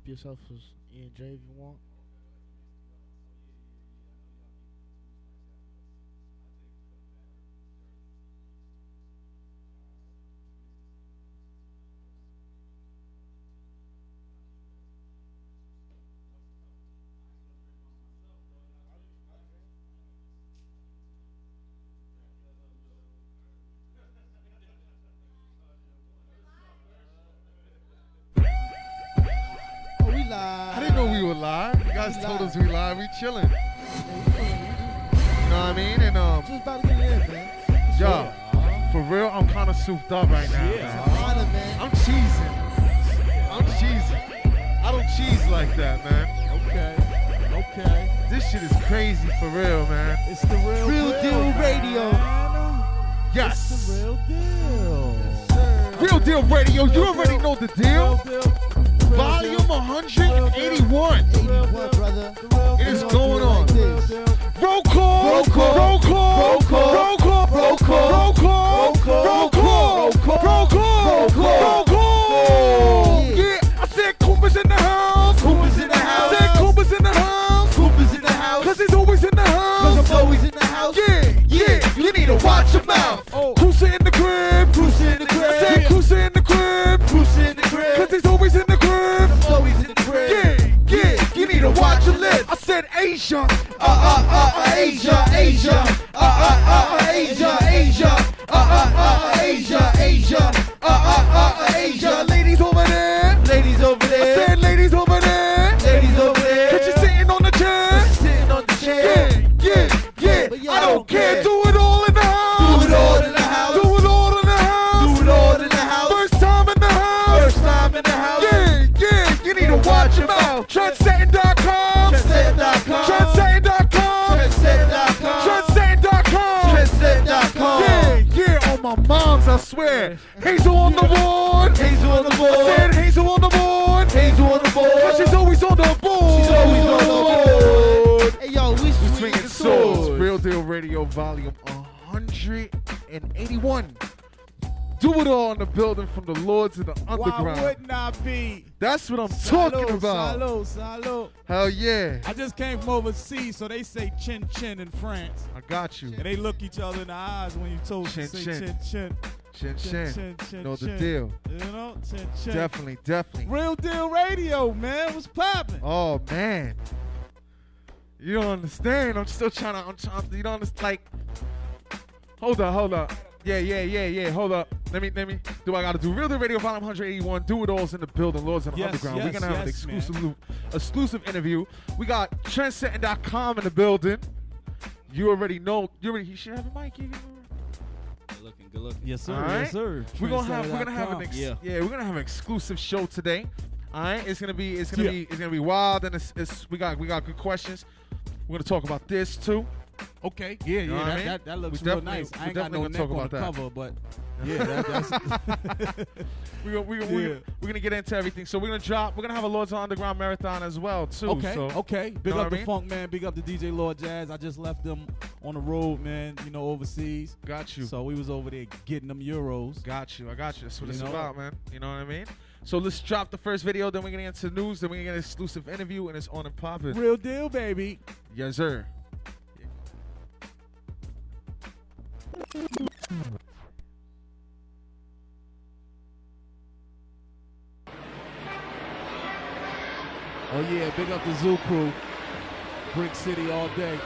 up yourself as E and J if you want. Chilling. You know what I mean? And um, Just about to get in, man. yo, for real, I'm kind of souped up right now. It's man. honor, man. I'm cheesing. I'm cheesing. I don't cheese like that, man. Okay. Okay. This shit is crazy for real, man. It's the real, Real deal man. radio. It's Yes. the real deal. Real deal radio. You already know the Real deal. deal. Volume 181. 81, brother. Is going on. Roll call. Roll call. Roll call. Roll call. Asia. Uh, uh, uh, uh, Asia, Asia. Uh, uh, uh, uh, Asia, Asia. Uh, uh, uh, uh, Asia, Asia. Uh, uh, uh, uh, Asia. Ladies over there. Ladies over I said ladies over there. Ladies over there. Cause you sitting on the chair. sitting on the chair. Yeah, yeah, yeah. I don't care. Do it all in the house. Do it all in the house. Do it all in the house. Do it all in the house. First time in the house. First time in the house. Yeah, yeah. You need to watch your mouth. Trendsetting.com. swear. Hazel on the board. Hazel on the I said Hazel on the board. Hazel on the board. But she's always on the board. She's always on the board. Hey, yo, we We swinging swinging swords. swords. Real Deal Radio Volume 181. Do it all in the building from the Lords to the underground. Why Underground. wouldn't I be? That's what I'm talking Salute, about. Salute, salute. Hell yeah. I just came from overseas, so they say chin chin in France. I got you. And they look each other in the eyes when you told Chin, to say chin. chin chin. Chin Chin, chin. chin, chin, Know the deal. You know, chin chin. Definitely, definitely. Real deal radio, man. What's poppin'? Oh man. You don't understand. I'm still trying to. I'm trying. to, You don't understand. Like, hold up, hold up. Yeah, yeah, yeah, yeah. Hold up. Let me, let me. Do I got to do real deal radio volume 181? Do it all's in the building. Lords in the Yes, underground. We're gonna have an yes, exclusive, loop, exclusive interview. We got trendsetting.com in the building. You already know. You already. You should have a mic. You, Good looking, good looking. Yes, sir. All right. Yes, sir. we're gonna have. We're gonna have an. Ex- yeah. yeah. We're gonna have an exclusive show today. All right. It's gonna be. It's gonna Yeah. be. It's gonna be wild, and it's, it's. We got. We got good questions. We're gonna talk about this too. Okay. Yeah, know yeah. I That, mean? that, that looks We real nice. I ain't got no neck talk on about the that. cover, but yeah, that, that's we gonna, we gonna, Yeah. we we're gonna get into everything. So we're gonna drop. We're gonna have a Lords of Underground marathon as well too. Okay, So, okay. Big up the mean? Funk Man. Big up the DJ Lord Jazz. I just left them on the road, man. You know, overseas. Got you. So we was over there getting them euros. Got you. I got you. That's what You it's know? about, man. You know what I mean? So let's drop the first video. Then we're gonna get into news. Then we're gonna get an exclusive interview, and it's on and popping. Real deal, baby. Yes, sir. Oh yeah, big up the Zoo Crew. Brick City all day.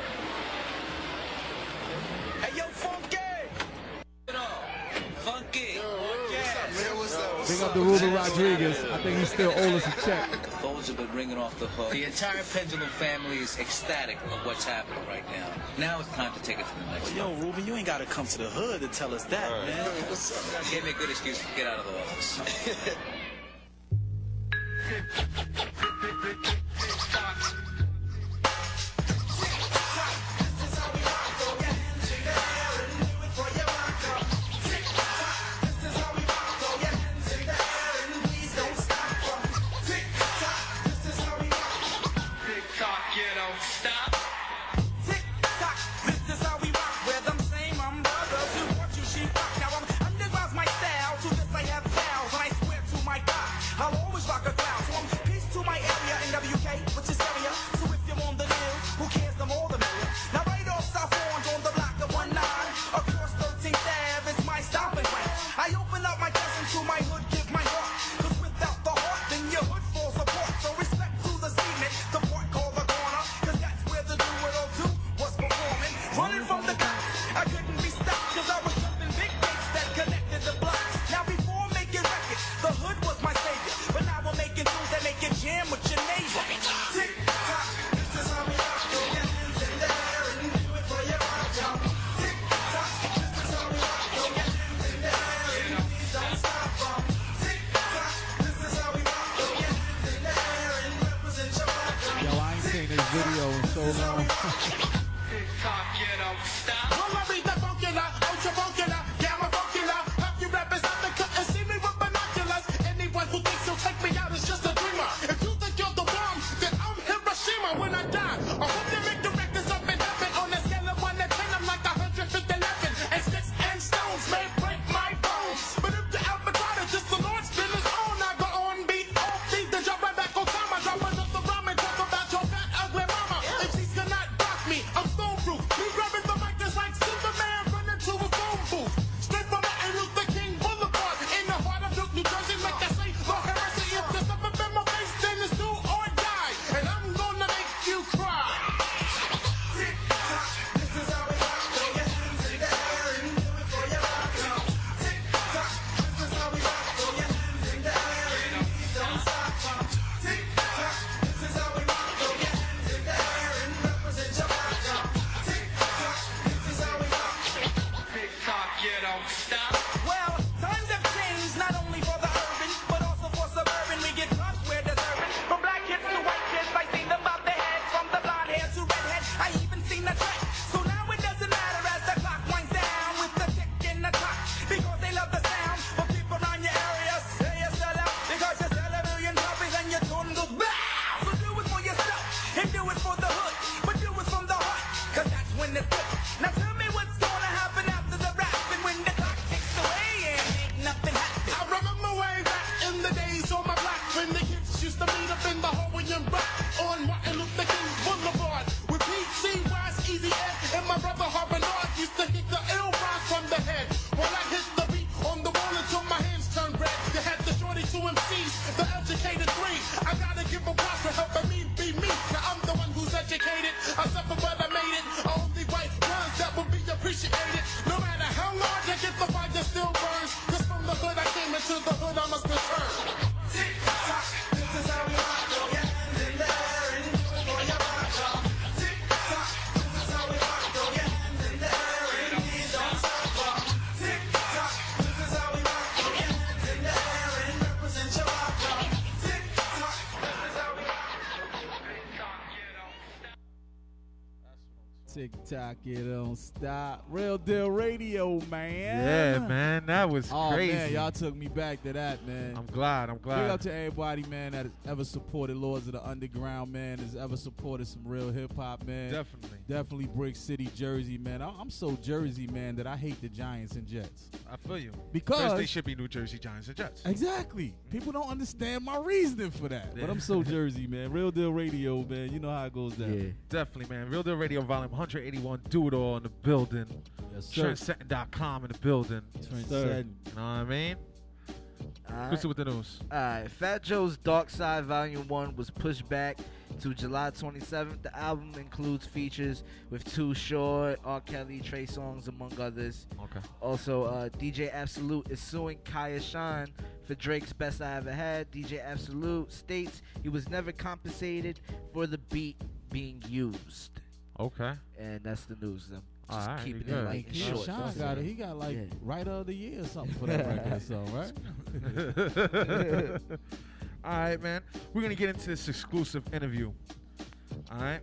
Hey, yo, Funky! Funky! Big up the Ruben Rodriguez. I think he still us a check. Phones have been ringing off the hook. The entire Pendulum family is ecstatic of what's happening right now. Now it's time to take it to the next level. Yo, Ruben, you ain't gotta come to the hood to tell us that, man. Gave me a good excuse to get out of the office. Tock, it don't stop. Real deal radio, man. Yeah, man, that was Oh crazy. man, y'all took me back to that, man. I'm glad. I'm Big glad. up to everybody, man, that has ever supported Lords of the Underground, man, has ever supported some real hip hop, man. Definitely. Definitely Brick City, Jersey, man. I- I'm so Jersey, man, that I hate the Giants and Jets. I feel you. Because- they should be New Jersey Giants and Jets. Exactly. Mm-hmm. People don't understand my reasoning for that. But I'm so Jersey, man. Real deal radio, man. You know how it goes down. Yeah. Definitely, man. Real Deal Radio Volume 181. Do it all in the building. Yes, sir. Trendsetting.com in the building. Trent sir. You know what I mean? All What's with the news? Alright, Fat Joe's Dark Side Volume 1 was pushed back to July 27th. The album includes features with Too Short, R. Kelly, Trey Songz, among others. Okay. Also, uh, DJ Absolut is suing Kaya Shine for Drake's Best I Ever Had. DJ Absolut states he was never compensated for the beat being used. Okay. And that's the news. I'm just Alright, keeping it like Keith short. Sean got it. He got like Yeah. writer of the year or something for that record or something, right? All right, man. We're going to get into this exclusive interview. All right.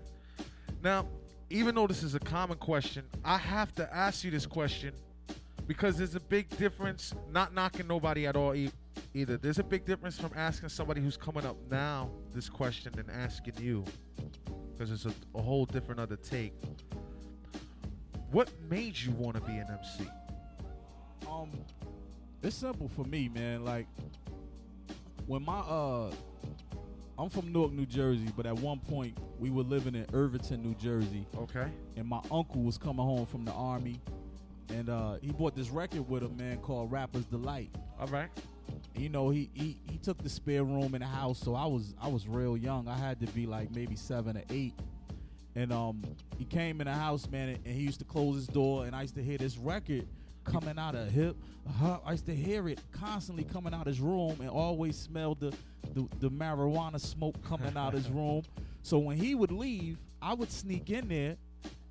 Now, even though this is a common question, I have to ask you this question because there's a big difference, not knocking nobody at all e- either. There's a big difference from asking somebody who's coming up now this question than asking you because it's a, a whole different other take. What made you want to be an MC? um it's simple for me man like when my uh i'm from newark new jersey but at one point we were living in irvington new jersey Okay. and my uncle was coming home from the army and uh he bought this record with him man called rappers delight All right. you know he, he he took the spare room in the house so i was i was real young i had to be like maybe seven or eight and um he came in the house man and he used to close his door and i used to hear this record coming out of hip. I used to hear it constantly coming out his room and always smell the, the, the marijuana smoke coming out of his room. So when he would leave, I would sneak in there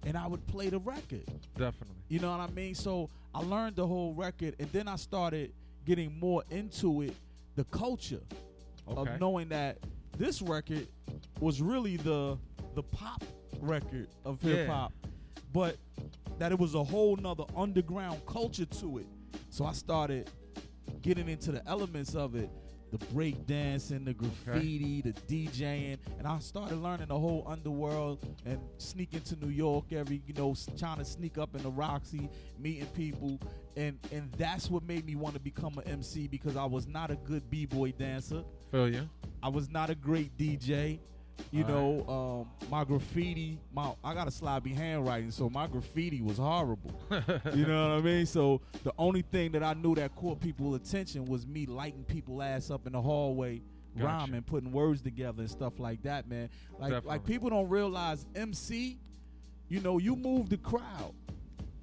and I would play the record. Definitely. You know what I mean? So I learned the whole record, and then I started getting more into it, the culture Okay. of knowing that this record was really the the pop record of hip hop, but that it was a whole nother underground culture to it. So I started getting into the elements of it. The break dancing, the graffiti, the DJing, and I started learning the whole underworld and sneaking to New York every, you know, trying to sneak up in the Roxy, meeting people, and and that's what made me want to become an MC because I was not a good b-boy dancer. Feel you. I was not a great DJ. You All know, um, my graffiti, my I got a sloppy handwriting, so my graffiti was horrible. you know what I mean? So the only thing that I knew that caught people's attention was me lighting people ass up in the hallway, Gotcha. rhyming, putting words together and stuff like that, man. Like Definitely. like people don't realize MC, you know, you move the crowd.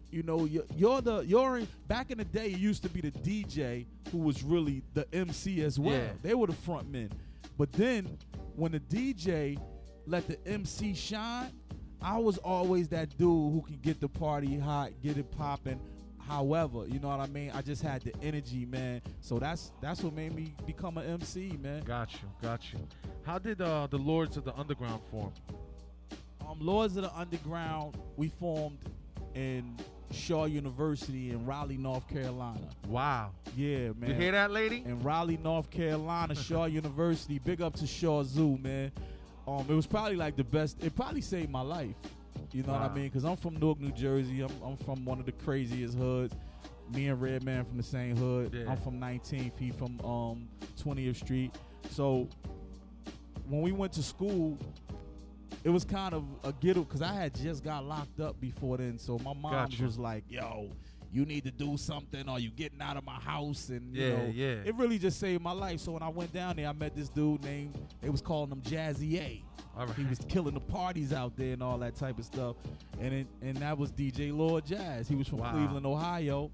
You know, you're, you're the you're in, back in the day. It used to be the DJ who was really the MC as well. Yeah. They were the front men. But then when the DJ let the MC shine, I was always that dude who can get the party hot, get it popping. However, you know what I mean. I just had the energy, man. So that's that's what made me become an MC, man. Got you. Got you. How did uh, the Lords of the Underground form? Um, Lords of the Underground, we formed in Shaw University in Raleigh, North Carolina. Wow. Yeah, man. You hear that, lady? in Raleigh, North Carolina, Shaw University. Big up to Shaw Zoo, man. Um, it was probably like the best. It probably saved my life. You know what I mean? Because I'm from Newark, New Jersey. I'm, I'm from one of the craziest hoods. Me and Redman from the same hood. Yeah. I'm from 19th. He from um 20th Street. So when we went to school, it was kind of a ghetto because I had just got locked up before then. So my mom Gotcha. was like, "Yo, you need to do something, or you getting out of my house." And you Yeah, know, yeah. it really just saved my life. So when I went down there, I met this dude named they was calling him Jazzy A. Right. He was killing the parties out there and all that type of stuff. And it, and that was DJ Lord Jazz. He was from Wow. Cleveland, Ohio.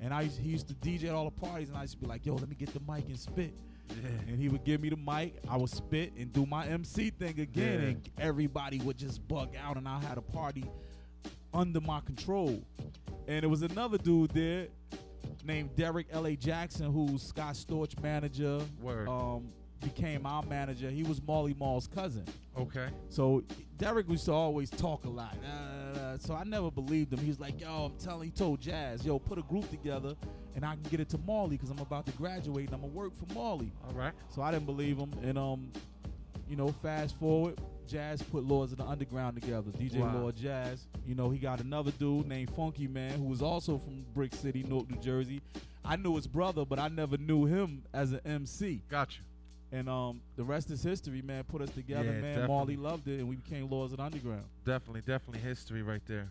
And I used, he used to DJ at all the parties, and I used to be like, "Yo, let me get the mic and spit." Yeah. And he would give me the mic. I would spit and do my MC thing again, Yeah. and everybody would just bug out, and I had a party under my control. And there was another dude there named Derek L.A. Jackson, who's Scott Storch manager. Word. Um, became our manager. He was Marley Marl's cousin. Okay. So Derek used to always talk a lot. Uh, so I never believed him. He was like, "Yo, I'm telling." He told Jazz, "Yo, put a group together, and I can get it to Marley because I'm about to graduate and I'm gonna work for Marley. All right. So I didn't believe him, and um, you know, fast forward, Jazz put Lords of the Underground together. DJ Wow. Lord Jazz. You know, he got another dude named Funky Man who was also from Brick City, Newark, New Jersey. I knew his brother, but I never knew him as an MC. Got you. And um, the rest is history, man. Put us together, Yeah, man. definitely. Marley loved it, and we became Lords of the Underground. Definitely, definitely history right there.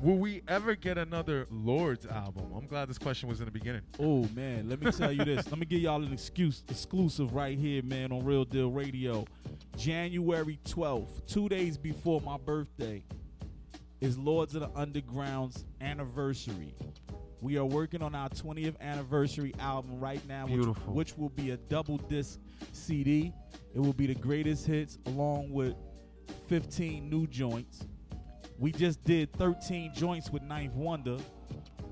Will we ever get another Lords album? I'm glad this question was in the beginning. Oh man, let me tell you this. Let me give y'all an excuse exclusive right here, man, on Real Deal Radio. January 12th, two days before my birthday, is Lords of the Underground's anniversary. We are working on our 20th anniversary album right now, which, which will be a double disc CD. It will be the greatest hits along with 15 new joints. We just did 13 joints with Ninth Wonder.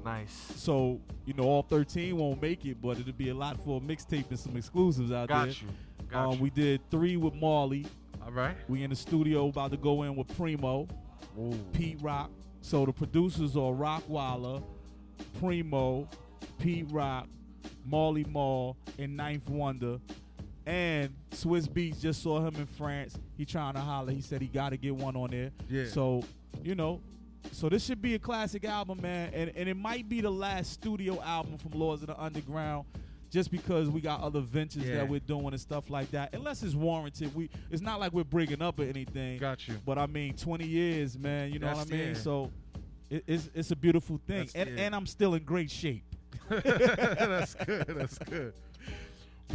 Nice. So, you know, all 13 won't make it, but it'll be a lot for a mixtape and some exclusives out Got there. you. Got um, you. We did three with Marley. All right. We in the studio about to go in with Primo, Ooh. Pete Rock. So the producers are Rockwilder, Primo, Pete Rock, Marley Marl, and Ninth Wonder. And Swizz Beatz just saw him in France. He trying to holler. He said he got to get one on there. Yeah. So, you know, so this should be a classic album, man. And, and it might be the last studio album from Lords of the Underground. Just because we got other ventures Yeah. that we're doing and stuff like that, unless it's warranted, we it's not like we're breaking up or anything. Got you. But I mean, 20 years, man. You know That's- what I mean? So it, it's it's a beautiful thing, That's- and and I'm still in great shape. that's good. That's good.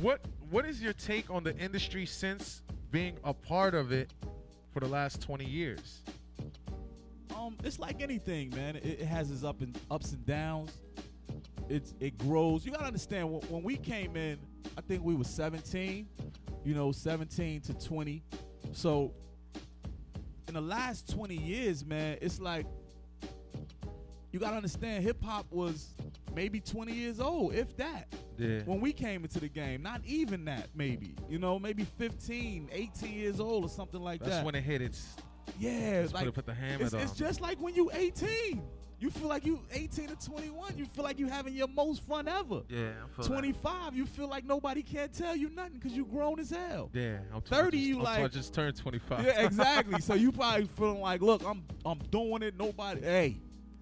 What What is your take on the industry since being a part of it for the last 20 years? Um, it's like anything, man. It, it has its up and ups and downs. it's it grows. You gotta understand when, when we came in, I think we were 17, you know, 17 to 20. So in the last 20 years, man, it's like you gotta understand hip hop was maybe 20 years old, if that. Yeah. When we came into the game, not even that, maybe. You know, maybe 15, 18 years old or something like That's that. when it hit its. yeah, That's like put the hammer it's, down. it's just like when you 18. You feel like you 18 to 21. You feel like you having your most fun ever. yeah, I feel 25, you feel like nobody can't tell you nothing because you grown as hell. Yeah, I'm 30, just, you I'm like- I just turned 25. Yeah, exactly. so you probably feeling like, look, I'm I'm doing it. Nobody, hey,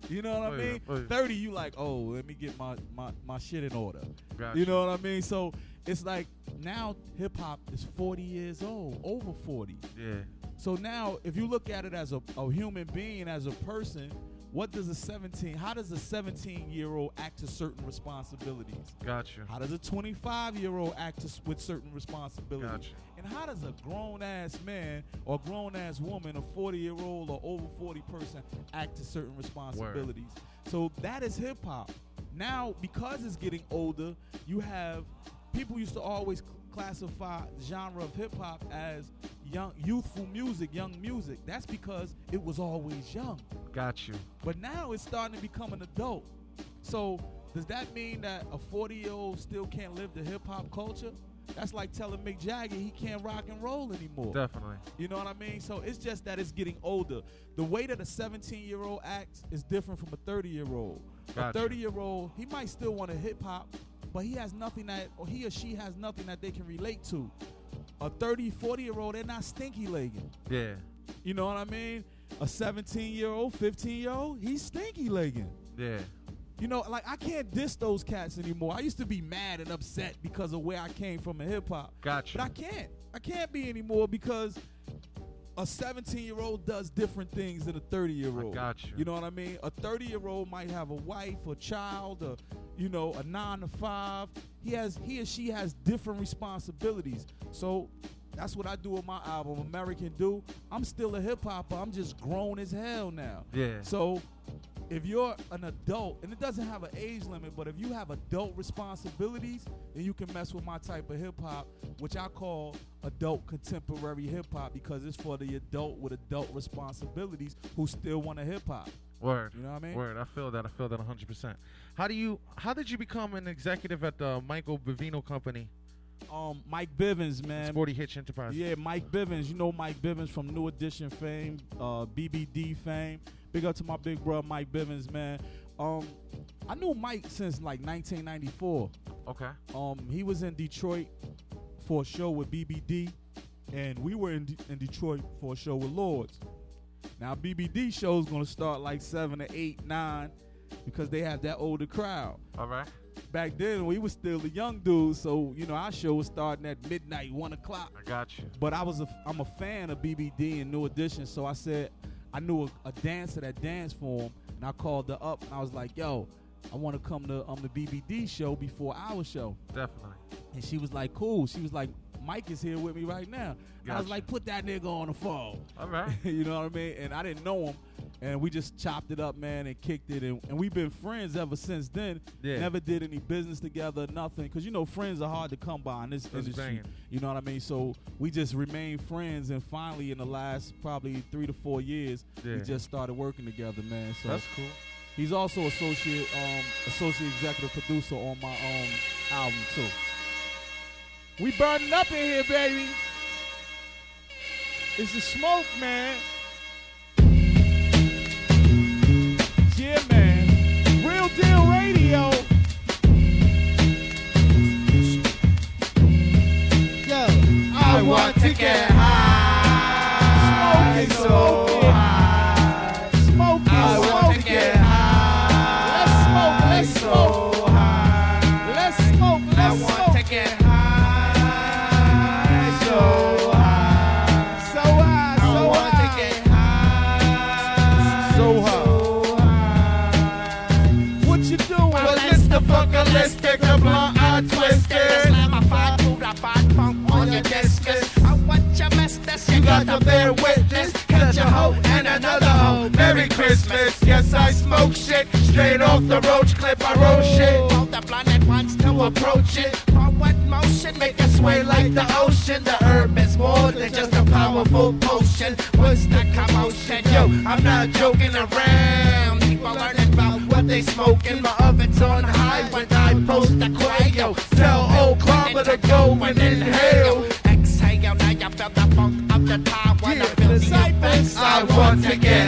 you know what Oh, I yeah, mean? oh, yeah. 30, you like, oh, let me get my my my shit in order. Gotcha. You know what I mean? So it's like now hip hop is 40 years old, over 40. Yeah, So now, if you look at it as a, a human being, as a person, what does a 17? How does a 17 year old act to certain responsibilities? gotcha. How does a 25 year old act to, with certain responsibilities? Gotcha. And how does a grown ass man or grown ass woman, a 40 year old or over 40 person, act to certain responsibilities? So that is hip hop. Now, because it's getting older, you have people used to always classify the genre of hip hop as young, youthful music, young music. That's because it was always young. Got you. But now it's starting to become an adult. So does that mean that a 40 year old still can't live the hip hop culture? That's like telling Mick Jagger he can't rock and roll anymore. Definitely. You know what I mean? So it's just that it's getting older. The way that a 17 year old acts is different from a 30 year old. Gotcha. A 30 year old, he might still want to hip hop, but he has nothing that, or he or she has nothing that they can relate to. A 30, 40 year old, they're not stinky legging. Yeah, You know what I mean? A 17 year old, 15 year old, he's stinky legging. yeah. You know, like I can't diss those cats anymore. I used to be mad and upset because of where I came from in hip hop. Gotcha. But I can't. I can't be anymore because a 17 year old does different things than a 30 year old. I got you. You know what I mean? A 30 year old might have a wife, a child, a you know, a nine to five. He has he or she has different responsibilities. So that's what I do with my album, American Do. I'm still a hip hopper. I'm just grown as hell now. Yeah. So if you're an adult, and it doesn't have an age limit, but if you have adult responsibilities, then you can mess with my type of hip hop, which I call adult contemporary hip hop because it's for the adult with adult responsibilities who still want to hip hop. Word. You know what I mean? Word. I feel that. I feel that 100%. How do you? How did you become an executive at the Michael Bivins Company, Um, Mike Bivins, man. Sporty Hitch Enterprise? Yeah, Mike Bivins. You know Mike Bivins from New Edition fame, uh, BBD fame. Big up to my big brother Mike Bivins, man. Um, I knew Mike since like 1994. Okay. Um, he was in Detroit for a show with BBD, and we were in, in Detroit for a show with Lords. Now BBD show's gonna start like seven to eight, nine, because they have that older crowd. All right. Back then, we was still the young dudes, so you know our show was starting at midnight, one o'clock. I got you. But I was a, I'm a fan of BBD and New Edition, so I said I knew a, a dancer that danced for him, and I called her up and I was like, "Yo, I want to come to um the BBD show before our show." Definitely. And she was like, "Cool." She was like, "Mike is here with me right now." And I was like, "Put that nigga on the phone." All right. you know what I mean? And I didn't know him, and we just chopped it up, man, and kicked it, and, and we've been friends ever since then. Yeah. Never did any business together, nothing, because you know friends are hard to come by in this That's industry. banging. You know what I mean? So we just remained friends, and finally, in the last probably three to four years, Yeah. we just started working together, man. So That's cool. he's also associate um, associate executive producer on my um album too. We burning up in here, baby. It's the smoke, man. Yeah, man. Real deal radio. Yo, I want to get high. Smoking, so off the roach clip, I roll shit. All the planet wants to approach it. Forward motion, make it sway like the ocean. The herb is more than just a powerful potion. What's the commotion? Yo, I'm not joking around. People learning about what they smoking. My oven's on high when I post the quayo. Tell old Clobber to go and inhale. Exhale, now you felt the funk of the time When yeah, I feel the effects, I want to get.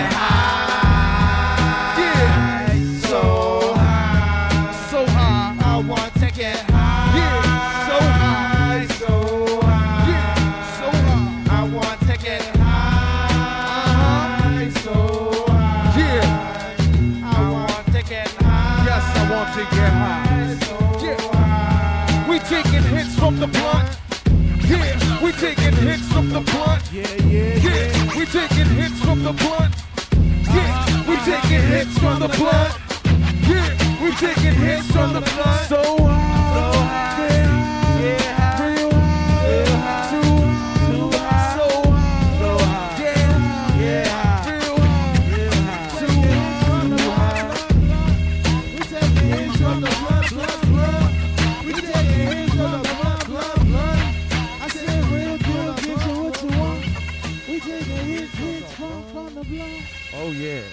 Oh yeah.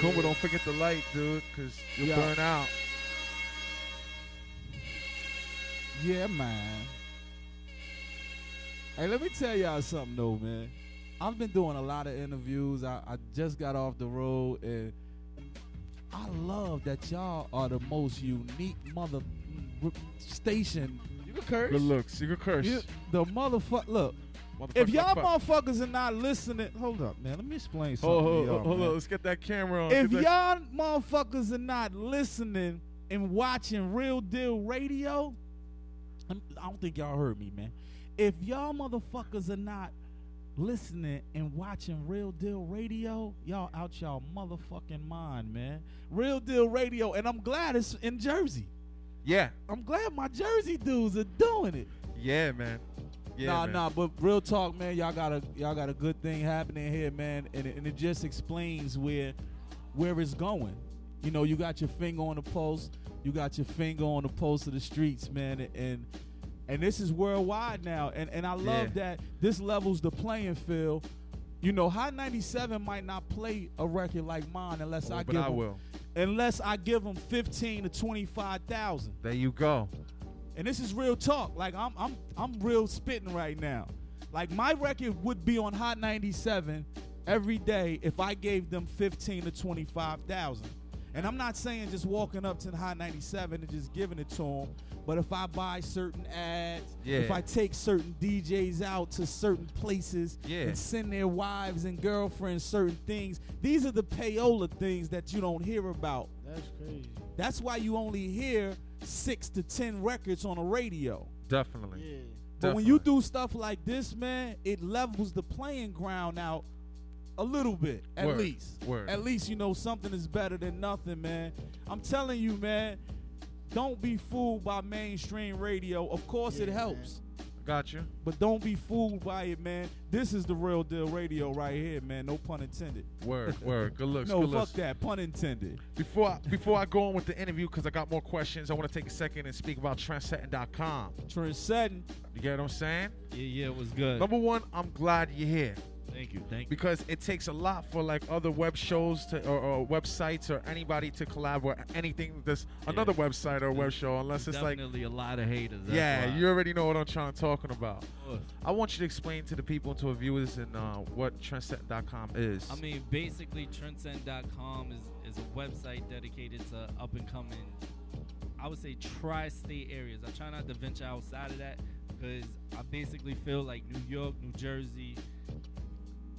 Kuma, don't forget the light, dude, cause you'll Yeah. burn out. Yeah, man. Hey, let me tell y'all something though, man. I've been doing a lot of interviews. I, I just got off the road, and I love that y'all are the most unique mother mm, station. You can curse. Looks. You can curse. You- the motherfucker. Look, Motherfucker, if y'all fuck. motherfuckers are not listening, hold up, man. Let me explain something. Hold, hold, y'all, hold, hold man. on. Let's get that camera on. If that- y'all motherfuckers are not listening and watching Real Deal Radio, I don't think y'all heard me, man. If y'all motherfuckers are not listening and watching Real Deal Radio, y'all out y'all motherfucking mind, man. Real Deal Radio, and I'm glad it's in Jersey. yeah, I'm glad my Jersey dudes are doing it. yeah, man. Yeah, nah, man. nah, but real talk, man. Y'all got a y'all got a good thing happening here, man, and it, and it just explains where where it's going. You know, you got your finger on the pulse. You got your finger on the pulse of the streets, man, and and this is worldwide now. And and I love Yeah. that this levels the playing field. You know, Hot 97 might not play a record like mine unless Oh, I but give I 'em- will. unless I give them 15 to 25,000. There you go. And this is real talk. Like I'm I'm I'm real spitting right now. Like my record would be on Hot 97 every day if I gave them 15 to 25,000. And I'm not saying just walking up to the Hot 97 and just giving it to them, but if I buy certain ads, if I take certain DJs out to certain places Yeah. and send their wives and girlfriends certain things, these are the payola things that you don't hear about. That's crazy. That's why you only hear six to ten records on the radio. Definitely. Yeah. But when you do stuff like this, man, it levels the playing ground out a little bit, at Word. least. Word. At least you know something is better than nothing, man. I'm telling you, man. Don't be fooled by mainstream radio. Of course, it Yeah, helps. Got you. But don't be fooled by it, man. This is the real deal radio right here, man. No pun intended. Word, word. Good looks. no, good fuck looks. that. Pun intended. Before I, before I go on with the interview, because I got more questions, I want to take a second and speak about trendsetting.com. Trendsetting. You get what I'm saying? Yeah, yeah, it was good. Number one, I'm glad you're here Thank you, thank you. because it takes a lot for like other web shows to or, or websites or anybody to collab with anything that's another website or web show, unless it's like Definitely a lot of haters. yeah, why. you already know what I'm trying to talking about. I want you to explain to the people and to our viewers and uh, what trendsetting.com is. I mean, basically, Trendsetting.com is, is a website dedicated to up and coming, I would say, tri state areas. I try not to venture outside of that because I basically feel like New York, New Jersey,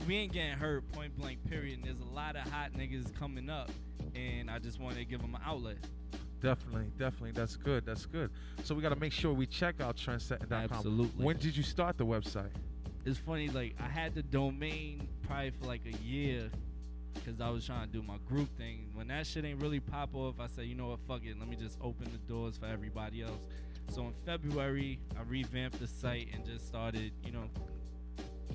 we ain't getting hurt point blank, period. And there's a lot of hot niggas coming up, and I just wanted to give them an outlet. Definitely, definitely. That's good. That's good. So we got to make sure we check out trendsetting.com. Absolutely. When did you start the website? it's funny like i had the domain probably for like a year because i was trying to do my group thing when that shit ain't really pop off i said you know what fuck it let me just open the doors for everybody else so in february i revamped the site and just started you know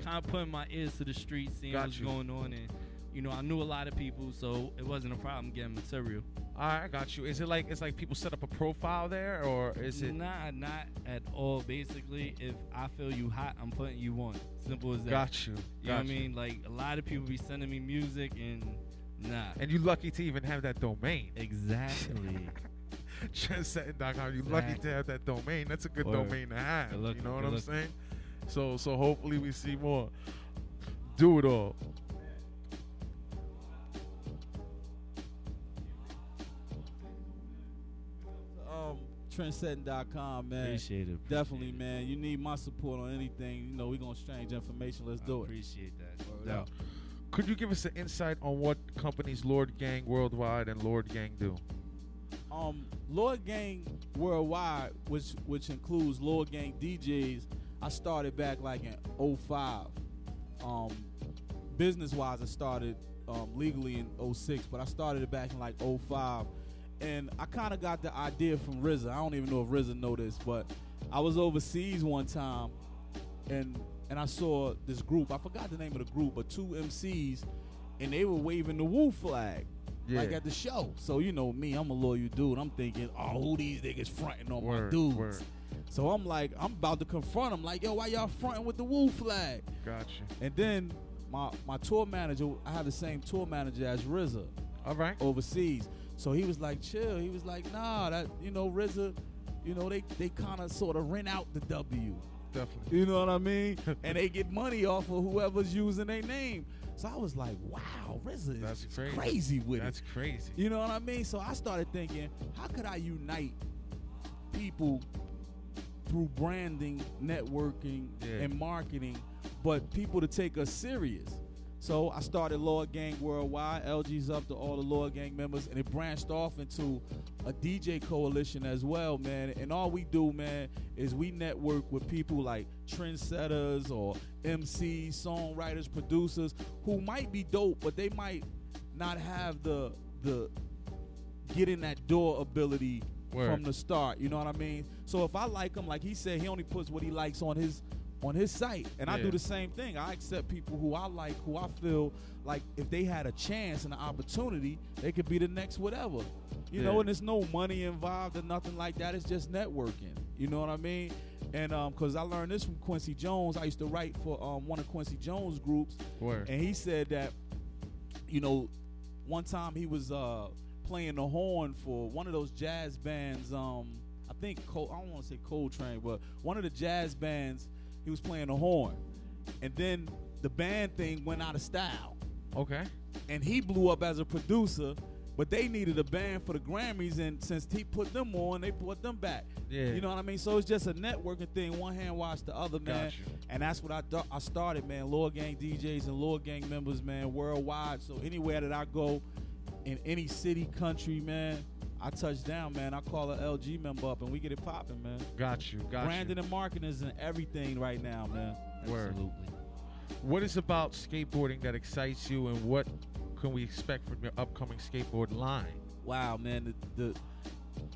kind of putting my ears to the street, seeing Got what's you. going on and you know i knew a lot of people so it wasn't a problem getting material All right, I got you. Is it like it's like people set up a profile there, or is it? Nah, not at all. Basically, if I feel you hot, I'm putting you on. Simple as that. Got you. You know what I mean? Like a lot of people be sending me music and nah. And you lucky to even have that domain. exactly. Trendsetting.com. You lucky to have that domain. That's a good Word. domain to have. You know what I'm saying? So so hopefully we see more. Do it all. Um, trendsetting.com, man. Appreciate it. Definitely, appreciate man. You need my support on anything. You know, we're gonna exchange information. Let's do I it. Appreciate that. Word No doubt. up. Could you give us an insight on what companies Lord Gang Worldwide and Lord Gang do? um Lord Gang Worldwide, which which includes Lord Gang DJs, I started back like in 05. Um business wise I started um, legally in 06, but I started it back in like 05. And I kind of got the idea from RZA. I don't even know if RZA know this, but I was overseas one time and and I saw this group. I forgot the name of the group, but two MCs and they were waving the Wu flag like at the show. So you know me, I'm a loyal dude. I'm thinking, oh, who these niggas fronting on my dudes? word. So I'm like, I'm about to confront him, Like, yo, why y'all fronting with the Wu flag? Gotcha. And then my my tour manager, I have the same tour manager as RZA All right. overseas. So he was like, chill. He was like, nah, that you know RZA, you know they they kind of sort of rent out the W. Definitely. You know what I mean? and they get money off of whoever's using their name. So I was like, wow, RZA is That's crazy. crazy with it. That's crazy. You know what I mean? So I started thinking, how could I unite people through branding, networking, Yeah. and marketing, but people to take us serious? So I started Lord Gang Worldwide. LG's up to all the Lord Gang members, and it branched off into a DJ coalition as well, man. And all we do, man, is we network with people like trendsetters or MCs, songwriters, producers who might be dope, but they might not have the the get in that door ability Word. from the start. You know what I mean? So if I like him, like he said, he only puts what he likes on his on his site, and I do the same thing. I accept people who I like, who I feel like if they had a chance and an opportunity, they could be the next whatever. You know, and there's no money involved or nothing like that. It's just networking. You know what I mean? And um, cause I learned this from Quincy Jones. I used to write for um one of Quincy Jones groups, Word. and he said that, you know, one time he was uh, playing the horn for one of those jazz bands. Um, I think Col- I don't want to say Coltrane, but one of the jazz bands. He was playing the horn, and then the band thing went out of style, Okay. and he blew up as a producer. But they needed a band for the Grammys, and since he put them on, they put them back. Yeah. You know what I mean? So it's just a networking thing. One hand wash the other, man. Got you. And that's what I do- I started, man. Lord Gang DJs and Lord Gang members, man, worldwide. So anywhere that I go, in any city, country, man, I touch down, man. I call an LG member up and we get it popping, man. Got you. Got Branding you. and marketing is in everything right now, man. Word. Absolutely. What is about skateboarding that excites you, and what can we expect from your upcoming skateboard line? Wow, man. The, the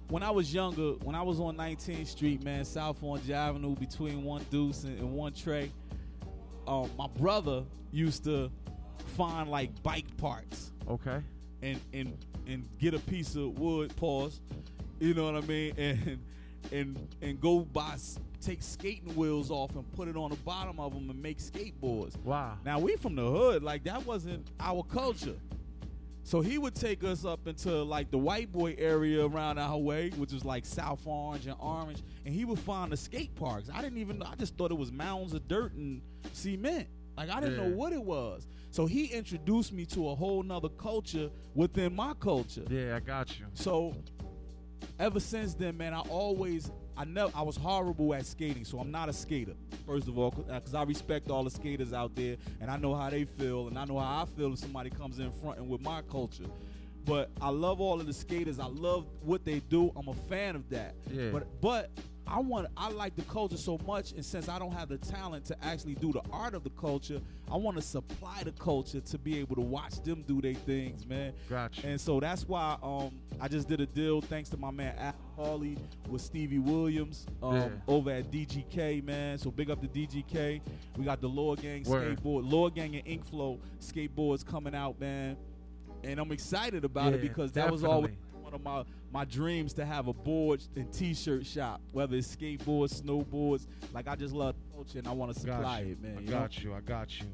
when I was younger, when I was on 19th Street, man, South Orange Avenue, between one Deuce and, and one Trey, um, my brother used to find like bike parts. Okay. And and and get a piece of wood pause you know what i mean and and and go buy take skating wheels off and put it on the bottom of them and make skateboards. Wow. now we from the hood like that wasn't our culture. So he would take us up into like the white boy area around our way which is like south orange and orange and he would find the skate parks. I didn't even know i just thought it was mounds of dirt and cement. Like i didn't Yeah. know what it was so he introduced me to a whole nother culture within my culture Yeah, I got you. so ever since then, man, I always I know I was horrible at skating, so I'm not a skater. First of all, because uh, I respect all the skaters out there, and I know how they feel, and I know how I feel if somebody comes in front and with my culture. But I love all of the skaters. I love what they do. I'm a fan of that. Yeah. But but I want I like the culture so much, and since I don't have the talent to actually do the art of the culture, I want to supply the culture to be able to watch them do their things, man. Got you. And so that's why um, I just did a deal thanks to my man Al Harley with Stevie Williams um, Yeah. over at DGK, man. So big up to DGK. We got the Lord Gang Word. skateboard, Lord Gang and Inkflow skateboards coming out, man. And I'm excited about it because that was always definitely. One of my my dreams to have a board and t-shirt shop, whether it's skateboards, snowboards. Like I just love culture and I want to supply it, man. I you know? got you. I got you.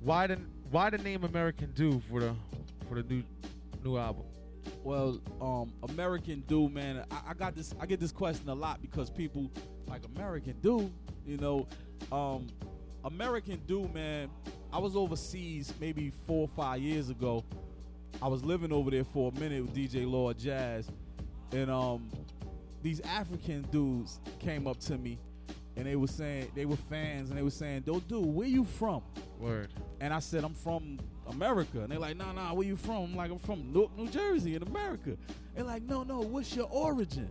Why the Why the name American Do for the for the new new album? Well, um, American do, man. I, I got this. I get this question a lot because people like American do. You know, um, American do, man. I was overseas maybe four or five years ago. I was living over there for a minute with DJ Lord Jazz, and um, these African dudes came up to me, and they were saying they were fans, and they were saying, "Yo, dude, where you from?" Word. And I said, I'm from America. And they're like, nah, nah, where you from? I'm like, I'm from Newark, New Jersey in America. They're like, no, no, what's your origin?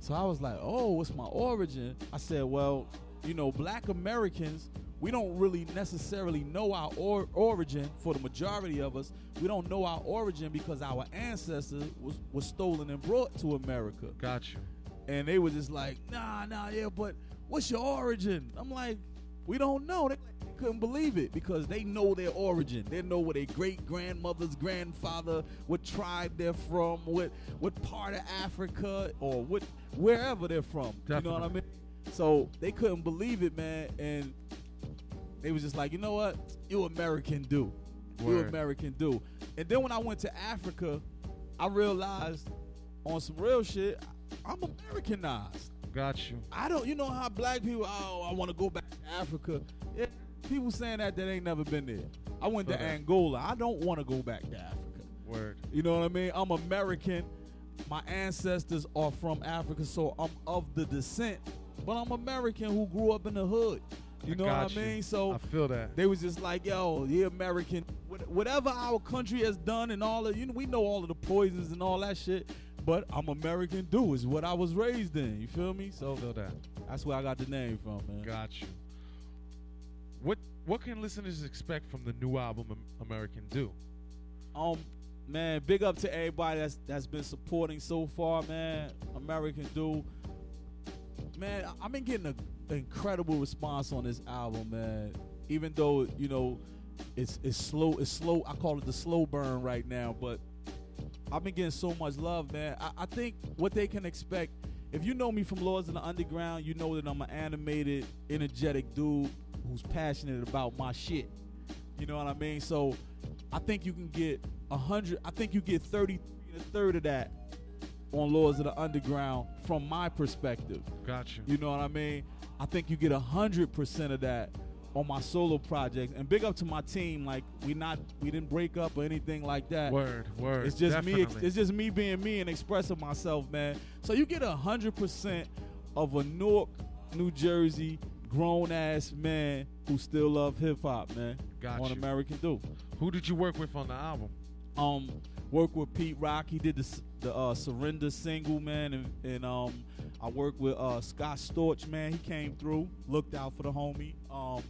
So I was like, oh, what's my origin? I said, well, you know, black Americans, we don't really necessarily know our or- origin for the majority of us. We don't know our origin because our ancestors was, was stolen and brought to America. gotcha. And they were just like, nah, nah, yeah, but what's your origin? I'm like, we don't know. They, they couldn't believe it because they know their origin. They know where their great grandmother's grandfather, what tribe they're from, what what part of Africa or what wherever they're from. You know what I mean? So they couldn't believe it, man, and they was just like, you know what? You American do. You Word. American do. And then when I went to Africa, I realized on some real shit, I'm Americanized. Got you. I don't, you know how black people, oh, I want to go back to Africa. Yeah, people saying that that ain't never been there. I went to Angola. I don't want to go back to Africa. Word. You know what I mean? I'm American. My ancestors are from Africa, so I'm of the descent. But I'm American who grew up in the hood. You know what I you. mean? So I feel that. they was just like, yo, the American, whatever our country has done and all of, you know, we know all of the poisons and all that shit. But I'm American do is what I was raised in. You feel me? So feel that. that's where I got the name from, man. Got you. What What can listeners expect from the new album American Do? Um, man, big up to everybody that's that's been supporting so far, man. American do. Man, I've been getting a incredible response on this album, man. Even though you know it's it's slow, it's slow. I call it the slow burn right now, but I've been getting so much love, man. I, I think what they can expect. If you know me from Lords of the Underground, you know that I'm an animated, energetic dude who's passionate about my shit. You know what I mean? So I think you can get a hundred. I think you get thirty and a third of that on Lords of the Underground from my perspective. Got you. You know what I mean? I think you get a hundred percent of that on my solo project. And big up to my team. Like we not we didn't break up or anything like that. Word, word. It's just me. It's just me being me and expressing myself, man. So you get a hundred percent of a Newark, New Jersey grown ass man who still love hip hop, man. Got on you. American Do. Who did you work with on the album? Um, work with Pete Rock. He did the the uh, Surrender single, man, and, and um, I worked with uh, Scott Storch, man. He came through, looked out for the homie. Um,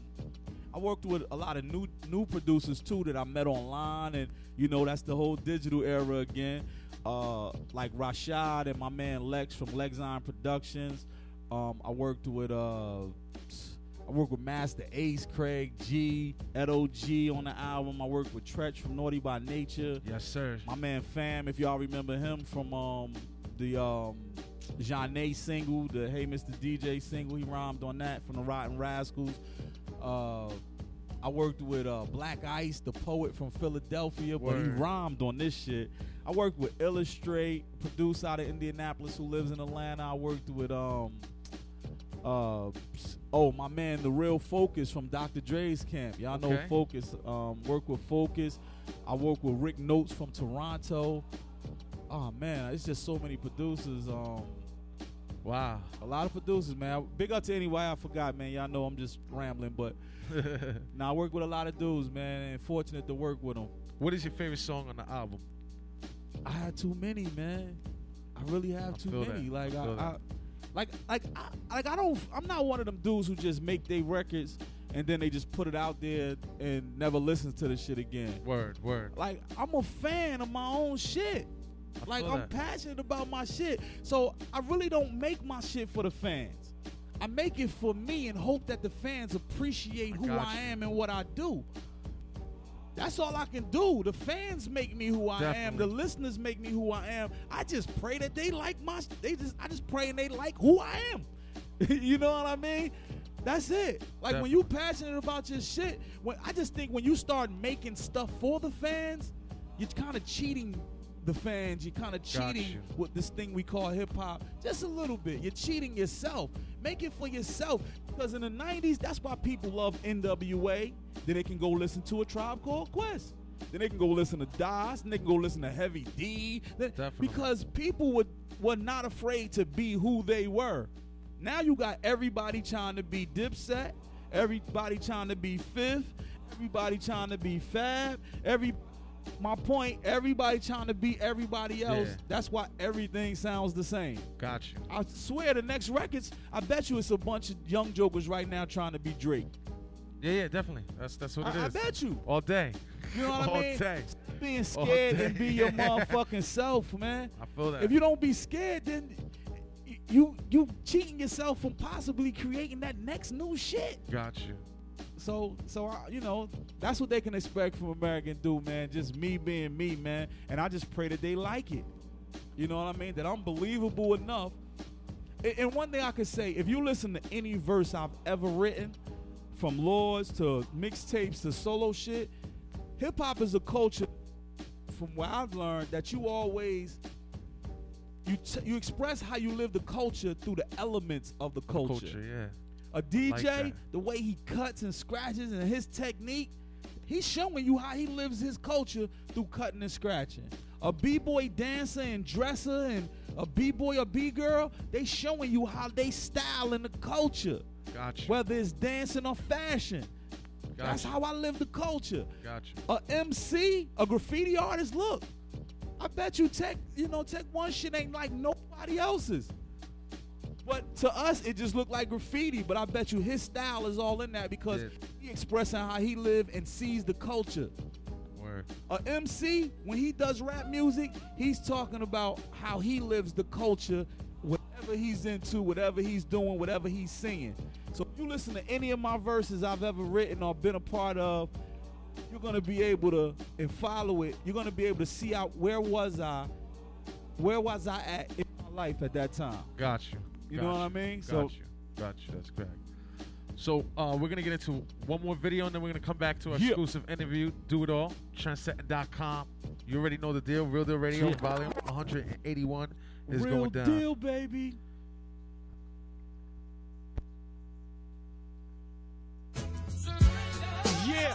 I worked with a lot of new new producers too that I met online, and you know that's the whole digital era again. Uh, like Rashad and my man Lex from Lexine Productions. Um, I worked with uh, I worked with Masta Ace, Craig G, Edo G on the album. I worked with Treach from Naughty by Nature. Yes, sir. My man Fam, if y'all remember him from um, the um, Zhané single, the Hey Mr. DJ single, he rhymed on that from the Rottin Razkals. Uh, I worked with uh, Black Ice, the poet from Philadelphia, but he rhymed on this shit. I worked with Illustrate, producer out of Indianapolis who lives in Atlanta. I worked with um, uh, oh my man, the real Focus from Dr. Dre's camp. Y'all know Focus. Um, work with Focus. I work with Rick Notes from Toronto. Oh man, it's just so many producers. Um, wow, a lot of producers, man. Big up to anybody I forgot, man. Y'all know I'm just rambling, but now I work with a lot of dudes, man, and fortunate to work with them. What is your favorite song on the album? I had too many, man. I really have I too many. that. Like I I, I, like like I, like I don't. I'm not one of them dudes who just make their records and then they just put it out there and never listens to the shit again. Word, word. Like I'm a fan of my own shit. Like I'm that. passionate about my shit. So I really don't make my shit for the fans. I make it for me and hope that the fans appreciate who I you. am and what I do. That's all I can do. The fans make me who I am. The listeners make me who I am. I just pray that they like my. They just. I just pray and they like who I am. you know what I mean? That's it. Like when you passionate about your shit. When I just think when you start making stuff for the fans, you're kind of cheating the fans. You're kind of cheating with this thing we call hip hop. Just a little bit. You're cheating yourself. Make it for yourself. Because in the 90s, that's why people love NWA. Then they can go listen to a tribe called Quest. Then they can go listen to Das. Then they can go listen to Heavy D. Definitely. Because people would were not afraid to be who they were. Now you got everybody trying to be Dipset. Everybody trying to be Fifth. Everybody trying to be Fab. Every my point, everybody trying to be everybody else. Yeah. That's why everything sounds the same. Gotcha. I swear the next records, I bet you it's a bunch of young jokers right now trying to be Drake. Yeah, yeah, definitely. That's that's what it is. I, I bet you. All day. You know what All I mean? day. Stop Being scared and be your motherfucking self, man. I feel that. If you don't be scared, then you you cheating yourself from possibly creating that next new shit. Got you. So so I, you know that's what they can expect from American Dude, man. Just me being me, man. And I just pray that they like it. You know what I mean? That I'm believable enough. And one thing I could say, if you listen to any verse I've ever written, from Lords to mixtapes to solo shit, hip hop is a culture. From what I've learned, that you always you t- you express how you live the culture through the elements of the culture. Culture, yeah. A DJ, Like the way he cuts and scratches and his technique, he's showing you how he lives his culture through cutting and scratching. A b-boy dancer and dresser and a b-boy or b-girl, they showing you how they style in the culture. Got you. Whether it's dancing or fashion. Got That's how I live the culture. Got you. A MC, a graffiti artist, look. I bet you Tech, you know, Tech One shit ain't like nobody else's. But to us, it just looked like graffiti. But I bet you his style is all in that because Yeah. he expressing how he live and sees the culture. Word. A MC, when he does rap music, he's talking about how he lives the culture, whatever he's into, whatever he's doing, whatever he's singing. So if you listen to any of my verses I've ever written or been a part of, you're gonna be able to and follow it. You're gonna be able to see out where was I, where was I at in my life at that time. Got you. Got know what. I mean? Got So- you. Got you. That's correct. So uh, we're gonna get into one more video and then we're gonna come back to our Yeah. exclusive interview. Do it all. Trendsetting.com. You already know the deal. Real Deal Radio, Yeah. volume 181 is Real going down. deal, baby. Yeah.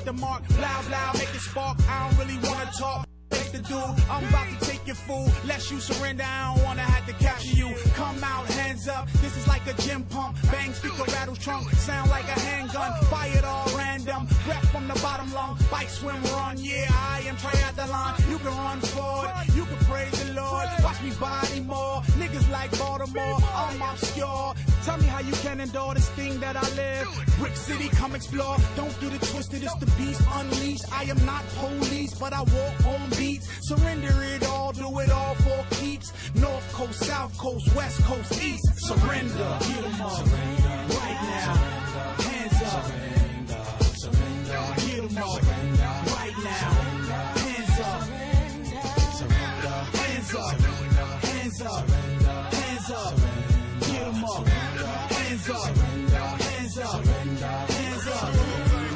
Hit the mark. Loud, loud, make it spark. I don't really wanna talk. Take the dude, I'm about to take your fool. Lest you surrender, I don't wanna have to capture you. Come out, hands up. This is like a gym pump. Bang, speaker rattles trunk. Sound like a handgun. Fired all random. Breath from the bottom lung. Bike, swim, run. Yeah, I am triathlon. You can run forward. You can praise the Lord. Watch me body more. Niggas like Baltimore. I'm obscure. Tell me how you can endure this thing that I live. Brick City, come explore. Don't get it twisted. It's the beast unleashed. I am not police, but I walk on beats. Surrender it all, do it all for keeps. North Coast, South Coast, West Coast, East. Surrender. Get 'em up. Right now. Hands up. surrender, surrender, Get 'em up. Right now. Hands up. Surrender. Hands up. Hands up. Surrender. Hands up. Get 'em up. Hands up. Hands up. Hands up.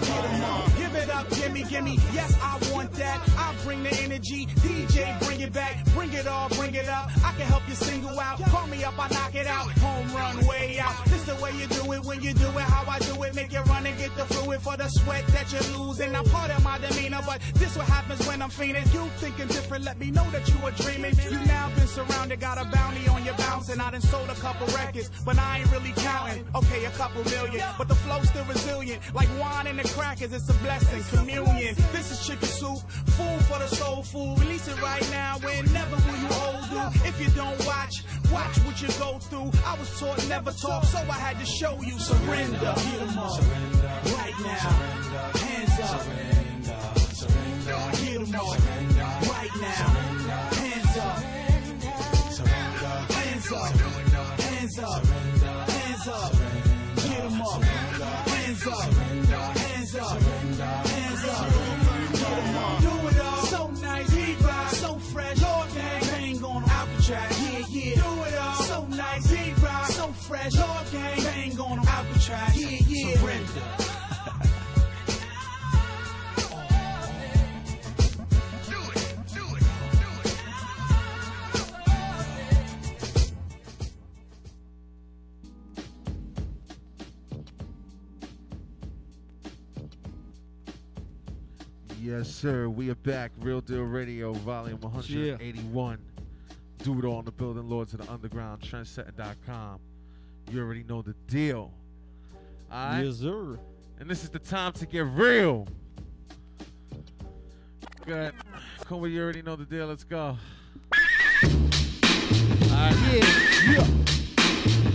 Get 'em up. Give it up, gimme, gimme. Yes, I want that. I bring the energy. DJ, it back. Bring it all, bring it up. I can help you single out. Call me up, I knock it out. Home run, way out. This is the way you do it when you do it. How I do it. Make you run and get the fluid for the sweat that you lose. And I'm part of my demeanor, but this what happens when I'm fiending. You thinking different, let me know that you were dreaming. You now been surrounded, got a bounty on your bouncing. I done sold a couple records, but I ain't really counting. Okay, a couple million, but the flow's still resilient. Like wine and the crackers, it's a blessing. Communion. This is chicken soup, food for the soul food. Release it right now, whenever will you hold you? If you don't watch, Watch what you go through. I was taught never talk, so I had to show you surrender. Get 'em up. Right now. Hands up. Get 'em up. Yes, sir. We are back. Real Deal Radio, volume 181. Do it all in the building, Lords of the Underground, trendsetting.com. You already know the deal. All right? Yes, sir. And this is the time to get real. Good. Kobe, you already know the deal. Let's go. Yeah, yeah.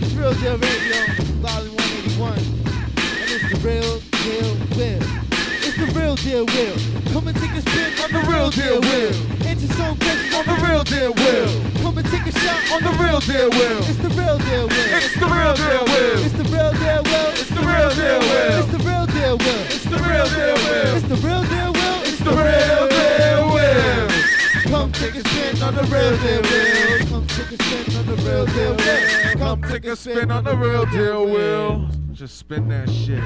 It's Real Deal Radio, Volume 181. And it's the Real Deal Will. The Real Deal Will. Come and take a spin on the Real Deal Will. Answer some questions on the Real Deal Will. Come and take a shot on the Real Deal Will. It's the Real Deal Will. It's the real deal, Will. It's the Real Deal Will. It's the real deal, Will. It's the Real Deal Will. It's the real deal, Will. It's the Real Deal Will. It's the real deal, Will. Come take a spin on the Real Deal Will. Come take a spin on the Real Deal Will. Come take a spin on the real deal, Will. Just spin that shit.